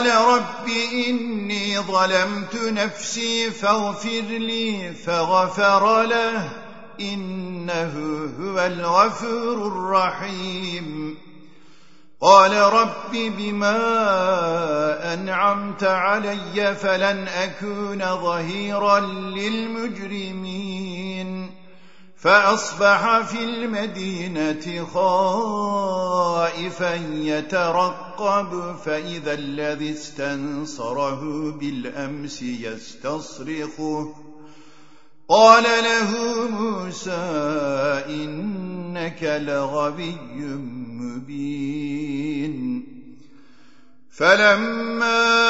قال رب إني ظلمت نفسي فاغفر لي فغفر له إنه هو الغفور الرحيم. قال رب بما أنعمت علي فلن أكون ظهيرا للمجرمين. فأصبح في المدينة خائفا يترقب فإذا الذي استنصره بالأمس يستصرخه. قال له موسى إنك لغبي مبين. فلما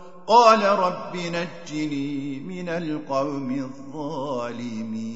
قال رب نجني من القوم الظالمين.